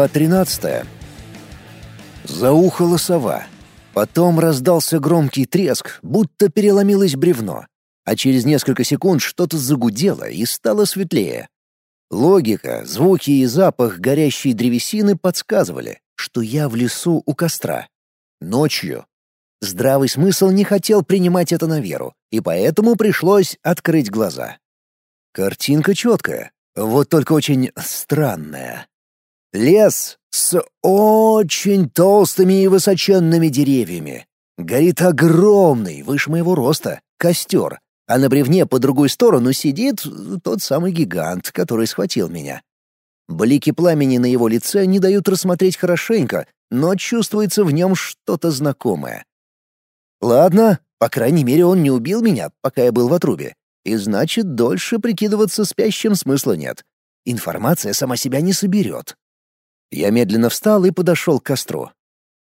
Глава 13. Заухала сова. Потом раздался громкий треск, будто переломилось бревно. А через несколько секунд что-то загудело и стало светлее. Логика, звуки и запах горящей древесины подсказывали, что я в лесу у костра. Ночью. Здравый смысл не хотел принимать это на веру, и поэтому пришлось открыть глаза. Картинка четкая, вот только очень странная. Лес с очень толстыми и высоченными деревьями. Горит огромный, выше моего роста, костер, а на бревне по другую сторону сидит тот самый гигант, который схватил меня. Блики пламени на его лице не дают рассмотреть хорошенько, но чувствуется в нем что-то знакомое. Ладно, по крайней мере, он не убил меня, пока я был в отрубе. И значит, дольше прикидываться спящим смысла нет. Информация сама себя не соберет. Я медленно встал и подошел к костру.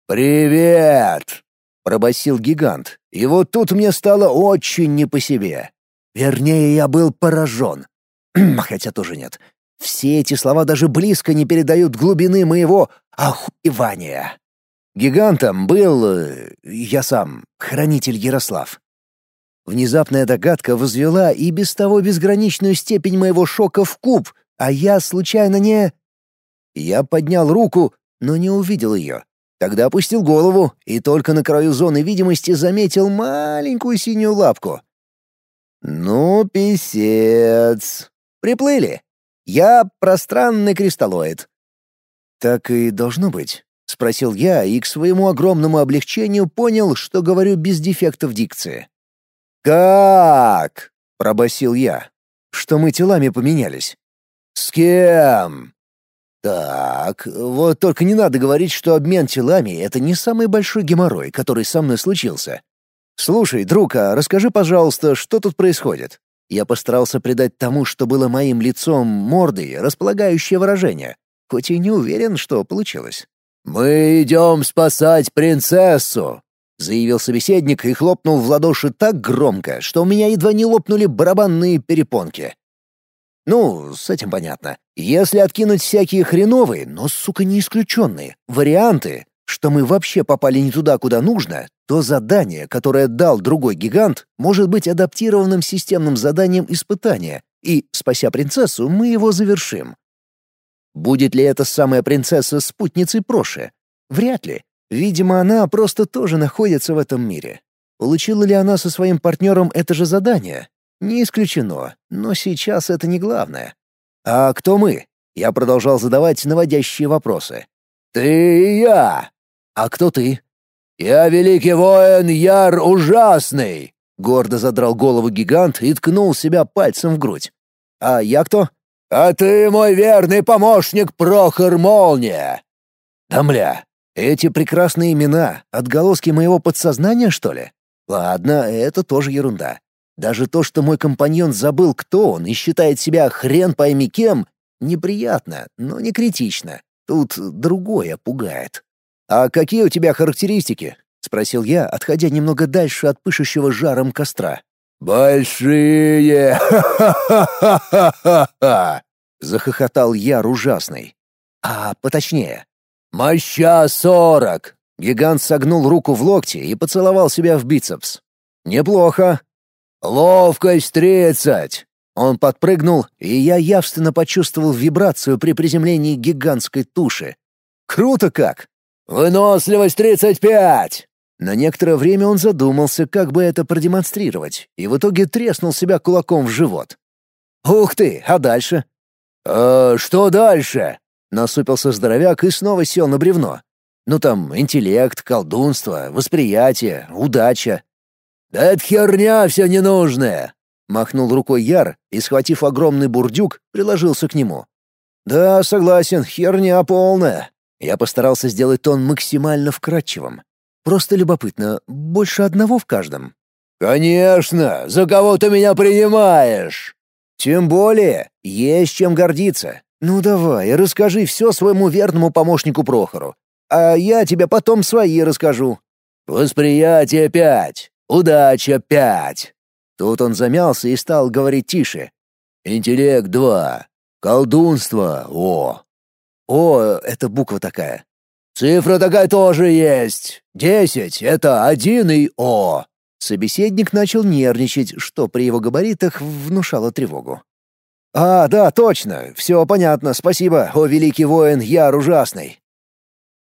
«Привет!» — пробасил гигант. И вот тут мне стало очень не по себе. Вернее, я был поражен. Хотя тоже нет. Все эти слова даже близко не передают глубины моего охуевания. Гигантом был... Э, я сам, хранитель Ярослав. Внезапная догадка возвела и без того безграничную степень моего шока в куб, а я случайно не... Я поднял руку, но не увидел ее. Тогда опустил голову и только на краю зоны видимости заметил маленькую синюю лапку. «Ну, писец. Приплыли. Я пространный кристаллоид». «Так и должно быть», — спросил я и к своему огромному облегчению понял, что говорю без дефектов дикции. «Как?» — пробасил я. «Что мы телами поменялись». «С кем?» Так, вот только не надо говорить, что обмен телами — это не самый большой геморрой, который со мной случился. Слушай, друг, а расскажи, пожалуйста, что тут происходит? Я постарался придать тому, что было моим лицом, мордой, располагающее выражение, хоть и не уверен, что получилось. «Мы идем спасать принцессу!» — заявил собеседник и хлопнул в ладоши так громко, что у меня едва не лопнули барабанные перепонки. Ну, с этим понятно. Если откинуть всякие хреновые, но, сука, не исключенные, варианты, что мы вообще попали не туда, куда нужно, то задание, которое дал другой гигант, может быть адаптированным системным заданием испытания, и, спася принцессу, мы его завершим. Будет ли эта самая принцесса спутницей Проши? Вряд ли. Видимо, она просто тоже находится в этом мире. Получила ли она со своим партнером это же задание? Не исключено, но сейчас это не главное. А кто мы? Я продолжал задавать наводящие вопросы. Ты и я. А кто ты? Я великий воин Яр Ужасный. Гордо задрал голову гигант и ткнул себя пальцем в грудь. А я кто? А ты мой верный помощник Прохор Молния. Да мля, эти прекрасные имена — отголоски моего подсознания, что ли? Ладно, это тоже ерунда. Даже то, что мой компаньон забыл, кто он, и считает себя хрен пойми кем, неприятно, но не критично. Тут другое пугает. «А какие у тебя характеристики?» — спросил я, отходя немного дальше от пышущего жаром костра. «Большие! Ха-ха-ха-ха-ха!» — захохотал Яр ужасный. «А поточнее?» «Моща сорок!» Гигант согнул руку в локте и поцеловал себя в бицепс. «Неплохо. «Ловкость тридцать!» Он подпрыгнул, и я явственно почувствовал вибрацию при приземлении гигантской туши. «Круто как!» «Выносливость тридцать пять!» На некоторое время он задумался, как бы это продемонстрировать, и в итоге треснул себя кулаком в живот. «Ух ты! А дальше?» «Э, что дальше?» — насупился здоровяк и снова сел на бревно. «Ну там интеллект, колдунство, восприятие, удача. «Да это херня все ненужная!» Махнул рукой Яр и, схватив огромный бурдюк, приложился к нему. «Да, согласен, херня полная». Я постарался сделать тон максимально вкрадчивым. Просто любопытно, больше одного в каждом. «Конечно! За кого ты меня принимаешь?» «Тем более, есть чем гордиться. Ну давай, расскажи все своему верному помощнику Прохору, а я тебе потом свои расскажу». «Восприятие пять. Удача пять. Тут он замялся и стал говорить тише. Интеллект два. Колдунство — о. О — это буква такая. Цифра такая тоже есть. Десять — это один и О. Собеседник начал нервничать, что при его габаритах внушало тревогу. «А, да, точно. Все понятно. Спасибо, о великий воин, я ужасный».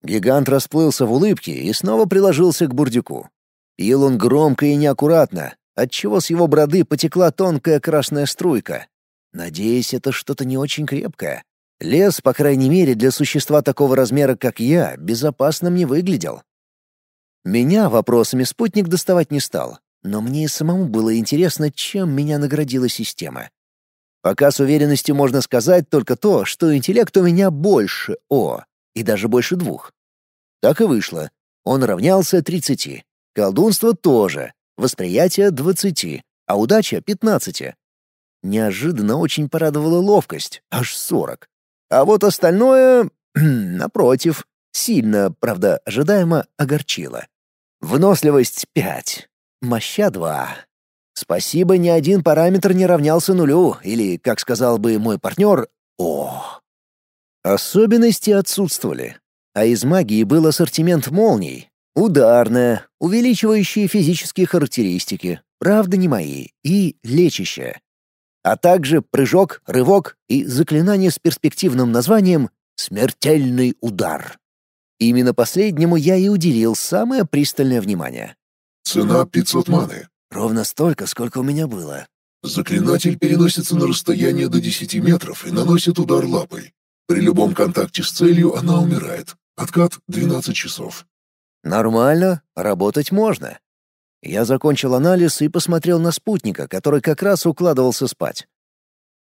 Гигант расплылся в улыбке и снова приложился к бурдюку. Пил он громко и неаккуратно, отчего с его броды потекла тонкая красная струйка. Надеюсь, это что-то не очень крепкое. Лес, по крайней мере, для существа такого размера, как я, безопасным не выглядел. Меня вопросами спутник доставать не стал, но мне и самому было интересно, чем меня наградила система. Пока с уверенностью можно сказать только то, что интеллект у меня больше О, и даже больше двух. Так и вышло. Он равнялся 30. Колдунство тоже. Восприятие — 20, а удача — 15. Неожиданно очень порадовала ловкость, аж 40. А вот остальное, напротив, сильно, правда, ожидаемо огорчило. Выносливость — 5, моща — 2, Спасибо, ни один параметр не равнялся нулю, или, как сказал бы мой партнер, «О». Особенности отсутствовали, а из магии был ассортимент молний, ударная, увеличивающая физические характеристики, правда не мои, и лечащая. А также прыжок, рывок и заклинание с перспективным названием «Смертельный удар». Именно последнему я и уделил самое пристальное внимание. Цена 500 маны. Ровно столько, сколько у меня было. Заклинатель переносится на расстояние до 10 метров и наносит удар лапой. При любом контакте с целью она умирает. Откат 12 часов. Нормально, работать можно. Я закончил анализ и посмотрел на спутника, который как раз укладывался спать.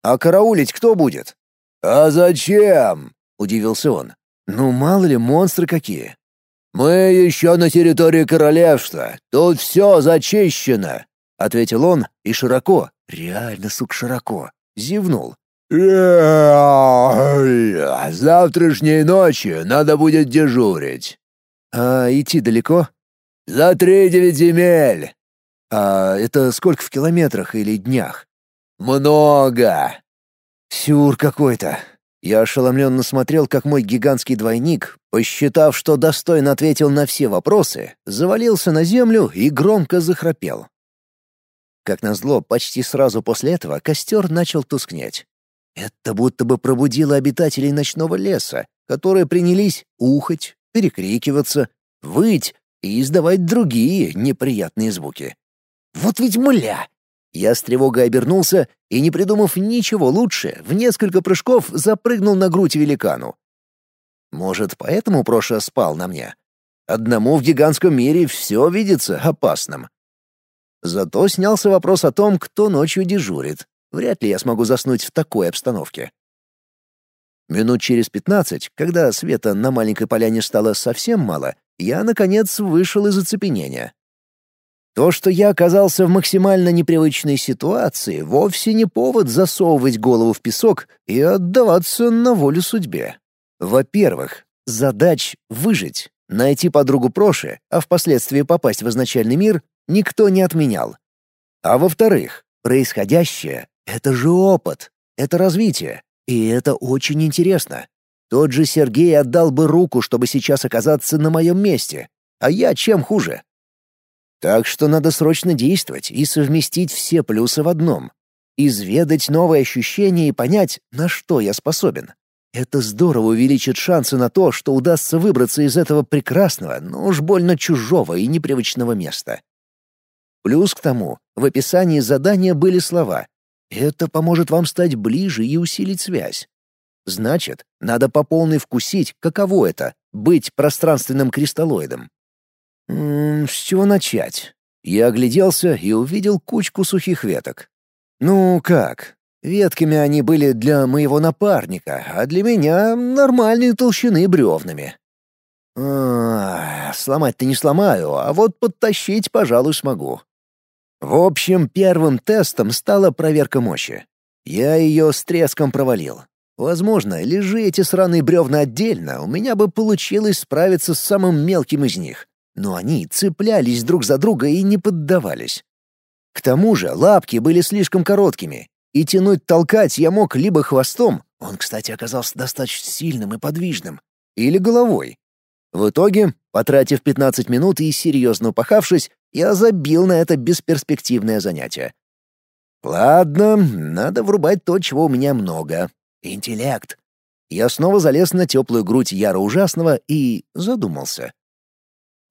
«А караулить кто будет?» «А зачем?» — удивился он. «Ну, мало ли, монстры какие. «Мы еще на территории королевства. Тут все зачищено», — ответил он и широко, реально, сук, широко, зевнул. «Завтрашней ночи надо будет дежурить». «А идти далеко?» «За три девять земель». «А это сколько в километрах или днях?» «Много». «Сюр какой-то. Я ошеломленно смотрел, как мой гигантский двойник, посчитав, что достойно ответил на все вопросы, завалился на землю и громко захрапел. Как назло, почти сразу после этого костер начал тускнеть. Это будто бы пробудило обитателей ночного леса, которые принялись ухать, перекрикиваться, выть и издавать другие неприятные звуки. Вот ведь мля! Я с тревогой обернулся и, не придумав ничего лучше, в несколько прыжков запрыгнул на грудь великану. Может, поэтому Проша спал на мне? Одному в гигантском мире все видится опасным. Зато снялся вопрос о том, кто ночью дежурит. Вряд ли я смогу заснуть в такой обстановке. Минут через пятнадцать, когда света на маленькой поляне стало совсем мало, я, наконец, вышел из оцепенения. То, что я оказался в максимально непривычной ситуации, вовсе не повод засовывать голову в песок и отдаваться на волю судьбе. Во-первых, задач выжить, найти подругу Проши, а впоследствии попасть в изначальный мир, никто не отменял. А во-вторых, происходящее — это же опыт, это развитие, и это очень интересно. Тот же Сергей отдал бы руку, чтобы сейчас оказаться на моем месте. А я чем хуже? Так что надо срочно действовать и совместить все плюсы в одном. Изведать новые ощущения и понять, на что я способен. Это здорово увеличит шансы на то, что удастся выбраться из этого прекрасного, но уж больно чужого и непривычного места. Плюс к тому, в описании задания были слова «Это поможет вам стать ближе и усилить связь». Значит, надо по полной вкусить, каково это — быть пространственным кристаллоидом. М -м, с чего начать? Я огляделся и увидел кучку сухих веток. Ну как? Ветками они были для моего напарника, а для меня нормальной толщины бревнами. Сломать-то не сломаю, а вот подтащить, пожалуй, смогу. В общем, первым тестом стала проверка мощи. Я ее с треском провалил. Возможно, лежи эти сраные бревна отдельно, у меня бы получилось справиться с самым мелким из них но они цеплялись друг за друга и не поддавались. К тому же лапки были слишком короткими, и тянуть-толкать я мог либо хвостом, Он, кстати, оказался достаточно сильным и подвижным. Или головой. В итоге, потратив 15 минут и серьезно упахавшись, я забил на это бесперспективное занятие. Ладно, надо врубать то, чего у меня много. Интеллект. Я снова залез на теплую грудь Яра Ужасного и задумался.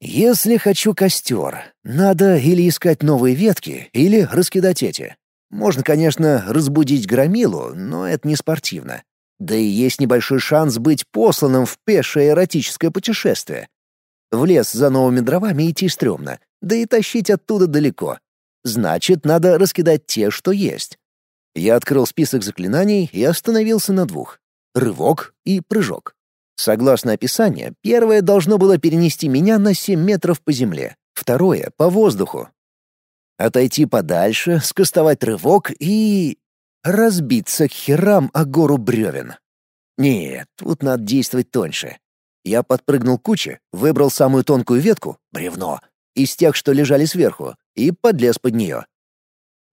Если хочу костер, надо или искать новые ветки, или раскидать эти. Можно, конечно, разбудить громилу, но это не спортивно. Да и есть небольшой шанс быть посланным в пешее эротическое путешествие. В лес за новыми дровами идти стрёмно, да и тащить оттуда далеко. Значит, надо раскидать те, что есть. Я открыл список заклинаний и остановился на двух — рывок и прыжок. Согласно описанию, первое должно было перенести меня на 7 метров по земле, второе — по воздуху. Отойти подальше, скостовать рывок и разбиться к херам о гору бревен. Нет, тут надо действовать тоньше. Я подпрыгнул к куче, выбрал самую тонкую ветку — бревно, из тех, что лежали сверху, и подлез под нее.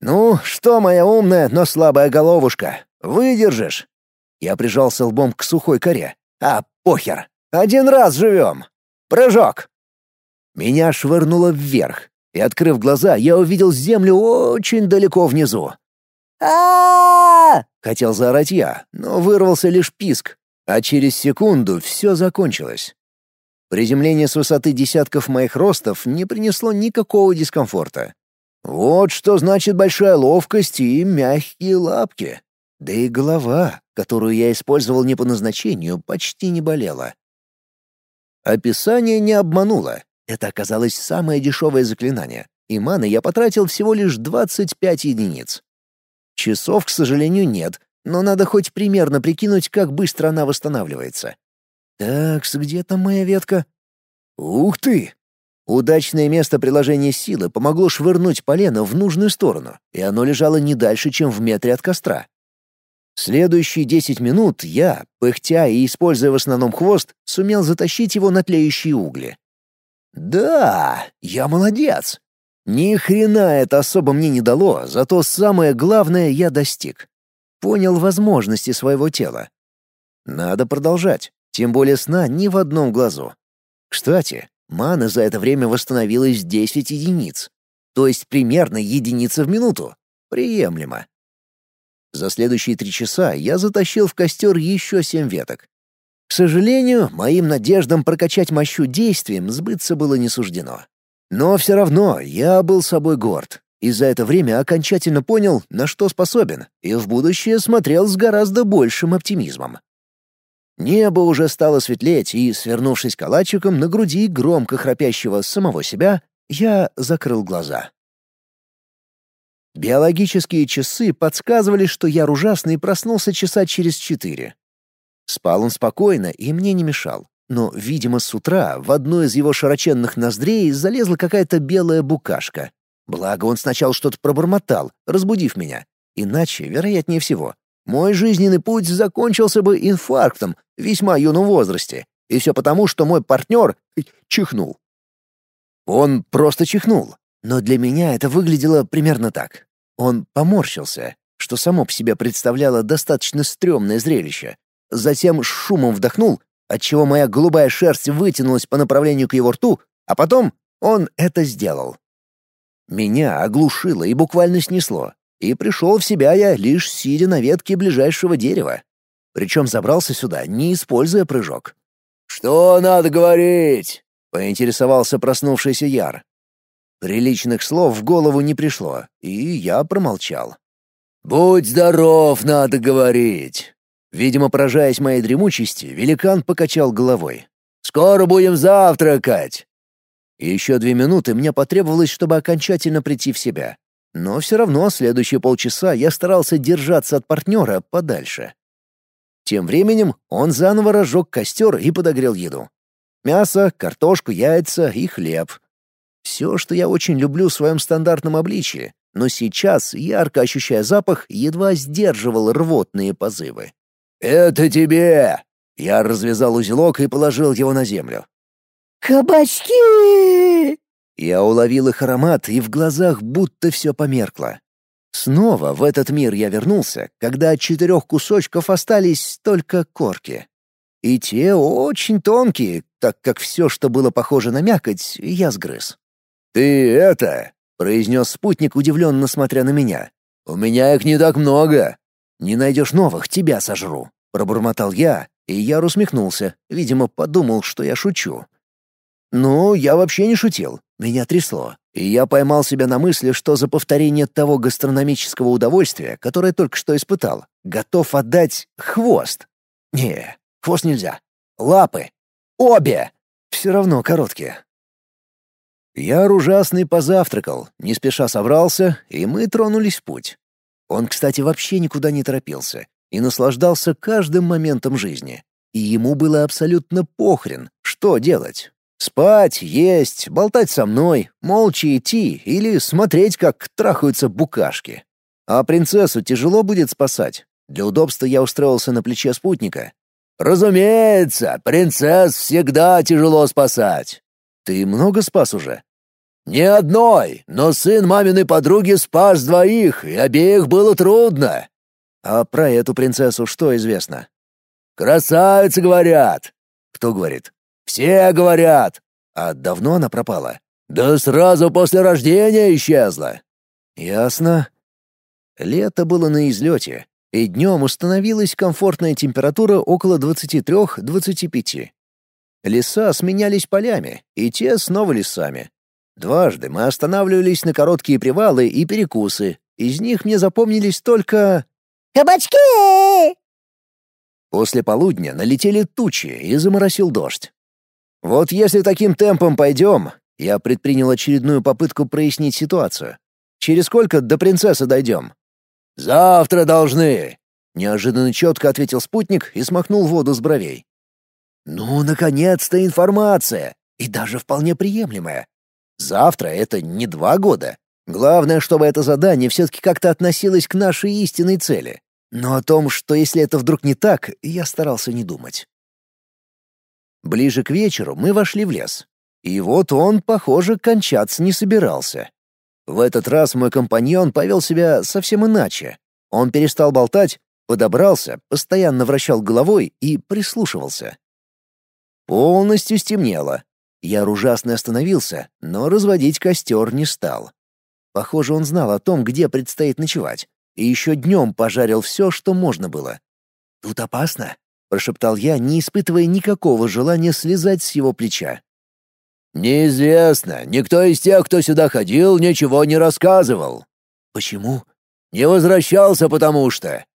«Ну, что, моя умная, но слабая головушка, выдержишь?» Я прижался лбом к сухой коре. «А, похер! Один раз живем! Прыжок!» Меня швырнуло вверх, и, открыв глаза, я увидел землю очень далеко внизу а хотел заорать я, но вырвался лишь писк, а через секунду все закончилось. Приземление с высоты десятков моих ростов не принесло никакого дискомфорта. Вот что значит большая ловкость и мягкие лапки. Да и голова, которую я использовал не по назначению, почти не болела. Описание не обмануло. Это оказалось самое дешевое заклинание, и маны я потратил всего лишь 25 единиц. Часов, к сожалению, нет, но надо хоть примерно прикинуть, как быстро она восстанавливается. Так, где там моя ветка? Ух ты! Удачное место приложения силы помогло швырнуть полено в нужную сторону, и оно лежало не дальше, чем в метре от костра. Следующие десять минут я, пыхтя и используя в основном хвост, сумел затащить его на тлеющие угли. Да, я молодец. Ни хрена это особо мне не дало, зато самое главное я достиг. Понял возможности своего тела. Надо продолжать, тем более сна ни в одном глазу. Кстати, маны за это время восстановилось 10 единиц, то есть примерно единица в минуту. Приемлемо. За следующие три часа я затащил в костер еще семь веток. К сожалению, моим надеждам прокачать мощу действием сбыться было не суждено. Но все равно я был собой горд, и за это время окончательно понял, на что способен, и в будущее смотрел с гораздо большим оптимизмом. Небо уже стало светлеть, и, свернувшись калачиком на груди громко храпящего самого себя, я закрыл глаза. Биологические часы подсказывали, что я ужасный проснулся часа через четыре. Спал он спокойно и мне не мешал. Но, видимо, с утра в одну из его широченных ноздрей залезла какая-то белая букашка. Благо он сначала что-то пробормотал, разбудив меня. Иначе, вероятнее всего, мой жизненный путь закончился бы инфарктом в весьма юном возрасте. И все потому, что мой партнер чихнул. Он просто чихнул. Но для меня это выглядело примерно так. Он поморщился, что само по себе представляло достаточно стрёмное зрелище. Затем шумом вдохнул отчего моя голубая шерсть вытянулась по направлению к его рту, а потом он это сделал. Меня оглушило и буквально снесло, и пришел в себя я лишь сидя на ветке ближайшего дерева. Причем забрался сюда, не используя прыжок. «Что надо говорить?» — поинтересовался проснувшийся Яр. Приличных слов в голову не пришло, и я промолчал. «Будь здоров, надо говорить!» Видимо, поражаясь моей дремучести, великан покачал головой. «Скоро будем завтракать!» Еще две минуты мне потребовалось, чтобы окончательно прийти в себя. Но все равно следующие полчаса я старался держаться от партнера подальше. Тем временем он заново разжег костер и подогрел еду. Мясо, картошку, яйца и хлеб. Все, что я очень люблю в своем стандартном обличии, но сейчас, ярко ощущая запах, едва сдерживал рвотные позывы. «Это тебе!» Я развязал узелок и положил его на землю. «Кабачки!» Я уловил их аромат, и в глазах будто все померкло. Снова в этот мир я вернулся, когда от четырех кусочков остались только корки. И те очень тонкие, так как все, что было похоже на мякоть, я сгрыз. «Ты это...» — произнес спутник, удивленно смотря на меня. «У меня их не так много». «Не найдешь новых, тебя сожру», — пробормотал я, и я усмехнулся, видимо, подумал, что я шучу. Ну, я вообще не шутил, меня трясло, и я поймал себя на мысли, что за повторение того гастрономического удовольствия, которое только что испытал, готов отдать хвост. Не, хвост нельзя. Лапы. Обе. Все равно короткие. Я ужасный позавтракал, не спеша собрался, и мы тронулись в путь. Он, кстати, вообще никуда не торопился и наслаждался каждым моментом жизни. И ему было абсолютно похрен, что делать. Спать, есть, болтать со мной, молча идти или смотреть, как трахаются букашки. А принцессу тяжело будет спасать. Для удобства я устроился на плече спутника. «Разумеется, принцесс всегда тяжело спасать». «Ты много спас уже?» «Ни одной, но сын маминой подруги спас двоих, и обеих было трудно». «А про эту принцессу что известно?» «Красавица, говорят». «Кто говорит?» «Все говорят». «А давно она пропала?» «Да сразу после рождения исчезла». «Ясно». Лето было на излете, и днем установилась комфортная температура около 23-25. Леса сменялись полями, и те снова лесами. Дважды мы останавливались на короткие привалы и перекусы. Из них мне запомнились только... «Кабачки!» После полудня налетели тучи и заморосил дождь. Вот если таким темпом пойдем, я предпринял очередную попытку прояснить ситуацию. Через сколько до принцессы дойдем? «Завтра должны!» — неожиданно четко ответил спутник и смахнул воду с бровей. «Ну, наконец-то информация! И даже вполне приемлемая. Завтра — это не два года. Главное, чтобы это задание все-таки как-то относилось к нашей истинной цели. Но о том, что если это вдруг не так, я старался не думать. Ближе к вечеру мы вошли в лес. И вот он, похоже, кончаться не собирался. В этот раз мой компаньон повел себя совсем иначе. Он перестал болтать, подобрался, постоянно вращал головой и прислушивался. Полностью стемнело, я ужасно остановился, но разводить костер не стал. Похоже, он знал о том, где предстоит ночевать, и еще днем пожарил все, что можно было. «Тут опасно», — прошептал я, не испытывая никакого желания слезать с его плеча. «Неизвестно. Никто из тех, кто сюда ходил, ничего не рассказывал». «Почему?» «Не возвращался, потому что...»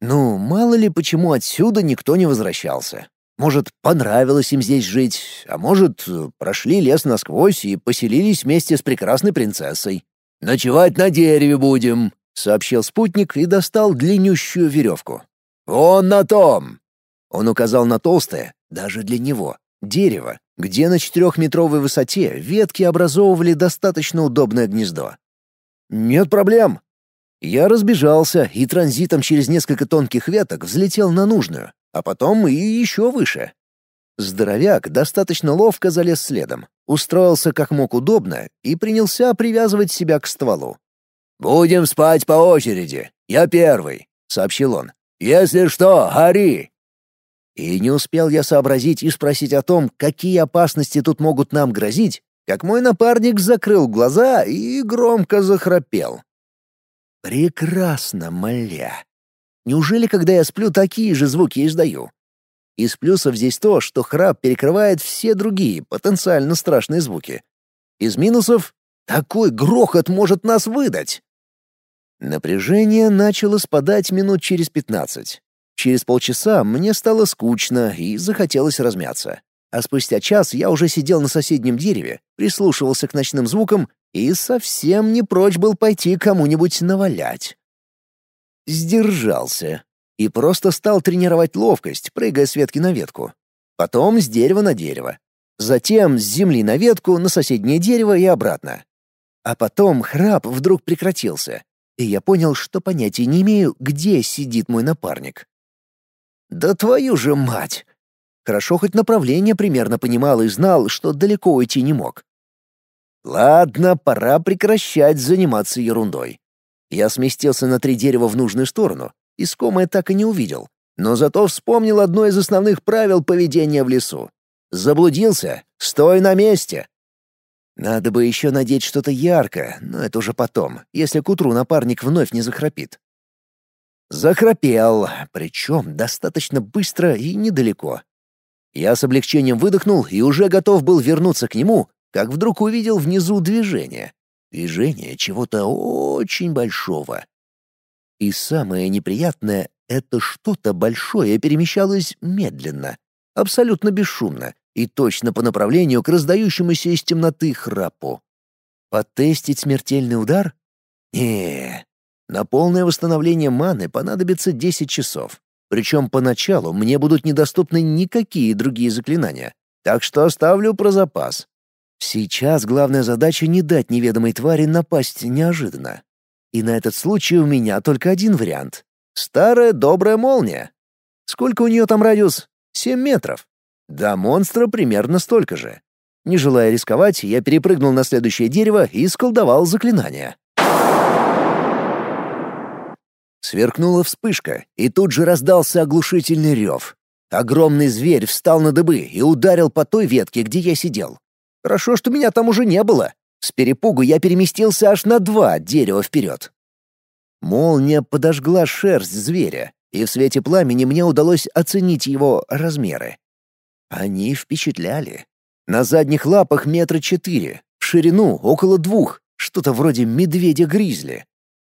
«Ну, мало ли, почему отсюда никто не возвращался. Может, понравилось им здесь жить, а может, прошли лес насквозь и поселились вместе с прекрасной принцессой. «Ночевать на дереве будем», — сообщил спутник и достал длиннющую веревку. «Вон на том!» Он указал на толстое, даже для него, дерево, где на четырехметровой высоте ветки образовывали достаточно удобное гнездо. «Нет проблем». Я разбежался и транзитом через несколько тонких веток взлетел на нужную, а потом и еще выше. Здоровяк достаточно ловко залез следом, устроился как мог удобно и принялся привязывать себя к стволу. «Будем спать по очереди. Я первый», — сообщил он. «Если что, гори!» И не успел я сообразить и спросить о том, какие опасности тут могут нам грозить, как мой напарник закрыл глаза и громко захрапел. «Прекрасно, моля!» Неужели, когда я сплю, такие же звуки издаю? Из плюсов здесь то, что храп перекрывает все другие потенциально страшные звуки. Из минусов — такой грохот может нас выдать. Напряжение начало спадать минут через пятнадцать. Через полчаса мне стало скучно и захотелось размяться. А спустя час я уже сидел на соседнем дереве, прислушивался к ночным звукам и совсем не прочь был пойти кому-нибудь навалять сдержался и просто стал тренировать ловкость, прыгая с ветки на ветку. Потом с дерева на дерево. Затем с земли на ветку, на соседнее дерево и обратно. А потом храп вдруг прекратился, и я понял, что понятия не имею, где сидит мой напарник. «Да твою же мать!» Хорошо хоть направление примерно понимал и знал, что далеко уйти не мог. Ладно, пора прекращать заниматься ерундой. Я сместился на три дерева в нужную сторону. Искомое так и не увидел. Но зато вспомнил одно из основных правил поведения в лесу. Заблудился? Стой на месте! Надо бы еще надеть что-то яркое, но это уже потом, если к утру напарник вновь не захрапит. Захрапел, причем достаточно быстро и недалеко. Я с облегчением выдохнул и уже готов был вернуться к нему, как вдруг увидел внизу движение. Движение чего-то очень большого. И самое неприятное — это что-то большое перемещалось медленно, абсолютно бесшумно и точно по направлению к раздающемуся из темноты храпу. Потестить смертельный удар? Не, на полное восстановление маны понадобится 10 часов. Причем поначалу мне будут недоступны никакие другие заклинания, так что оставлю про запас. Сейчас главная задача не дать неведомой твари напасть неожиданно. И на этот случай у меня только один вариант. Старая добрая молния. Сколько у нее там радиус? Семь метров. До монстра примерно столько же. Не желая рисковать, я перепрыгнул на следующее дерево и сколдовал заклинание. Сверкнула вспышка, и тут же раздался оглушительный рев. Огромный зверь встал на дыбы и ударил по той ветке, где я сидел. Хорошо, что меня там уже не было. С перепугу я переместился аж на два дерева вперед. Молния подожгла шерсть зверя, и в свете пламени мне удалось оценить его размеры. Они впечатляли. На задних лапах метра четыре, в ширину около двух, что-то вроде медведя-гризли.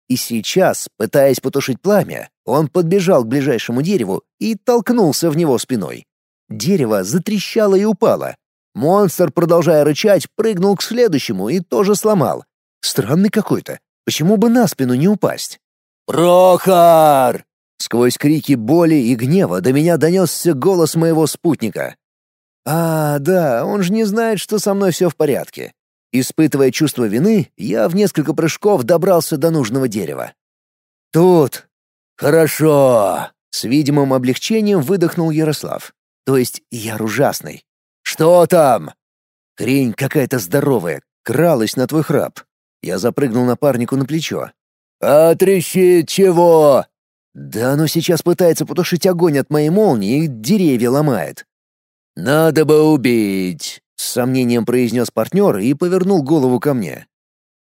И сейчас, пытаясь потушить пламя, он подбежал к ближайшему дереву и толкнулся в него спиной. Дерево затрещало и упало. Монстр, продолжая рычать, прыгнул к следующему и тоже сломал. Странный какой-то. Почему бы на спину не упасть? «Прохор!» Сквозь крики боли и гнева до меня донесся голос моего спутника. «А, да, он же не знает, что со мной все в порядке. Испытывая чувство вины, я в несколько прыжков добрался до нужного дерева. «Тут! Хорошо!» — с видимым облегчением выдохнул Ярослав. То есть я ужасный. «Что там?» Крень какая-то здоровая, кралась на твой храп. Я запрыгнул напарнику на плечо. «А трещит чего?» «Да оно сейчас пытается потушить огонь от моей молнии и деревья ломает». «Надо бы убить!» — с сомнением произнес партнер и повернул голову ко мне.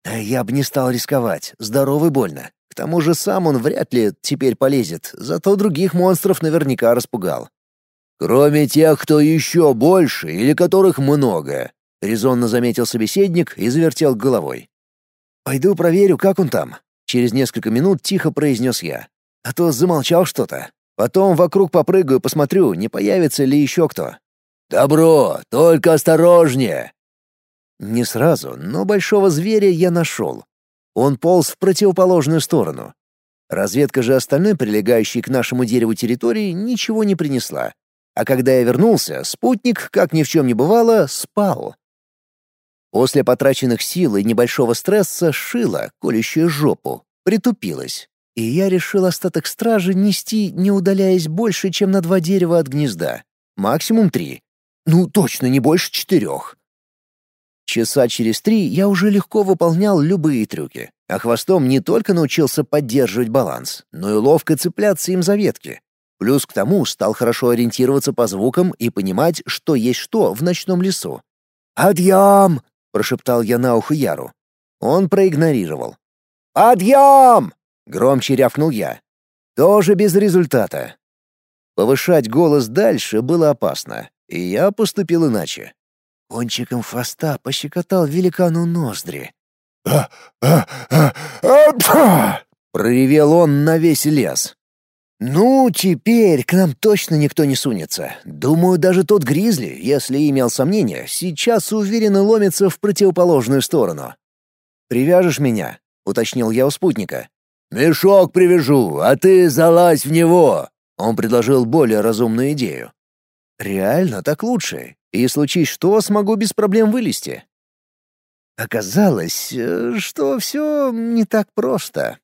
«Да я бы не стал рисковать, здоровый больно. К тому же сам он вряд ли теперь полезет, зато других монстров наверняка распугал». «Кроме тех, кто еще больше или которых много», — резонно заметил собеседник и завертел головой. «Пойду проверю, как он там», — через несколько минут тихо произнес я. «А то замолчал что-то. Потом вокруг попрыгаю, посмотрю, не появится ли еще кто. «Добро, только осторожнее!» Не сразу, но большого зверя я нашел. Он полз в противоположную сторону. Разведка же остальной, прилегающей к нашему дереву территории, ничего не принесла. А когда я вернулся, спутник, как ни в чем не бывало, спал. После потраченных сил и небольшого стресса шила, колющая жопу, притупилась. И я решил остаток стражи нести, не удаляясь больше, чем на два дерева от гнезда. Максимум три. Ну, точно не больше четырех. Часа через три я уже легко выполнял любые трюки, а хвостом не только научился поддерживать баланс, но и ловко цепляться им за ветки. Плюс к тому стал хорошо ориентироваться по звукам и понимать, что есть что в ночном лесу. «Подъем!» — прошептал я на ухо Яру. Он проигнорировал. «Подъем!» — громче рявкнул я. Тоже без результата. Повышать голос дальше было опасно, и я поступил иначе. Кончиком хвоста пощекотал великану ноздри. «А, а, а, а, Проревел он на весь лес. «Ну, теперь к нам точно никто не сунется. Думаю, даже тот гризли, если имел сомнения, сейчас уверенно ломится в противоположную сторону. «Привяжешь меня?» — уточнил я у спутника. «Мешок привяжу, а ты залазь в него!» Он предложил более разумную идею. Реально так лучше, и случись что, смогу без проблем вылезти. Оказалось, э, что все не так просто.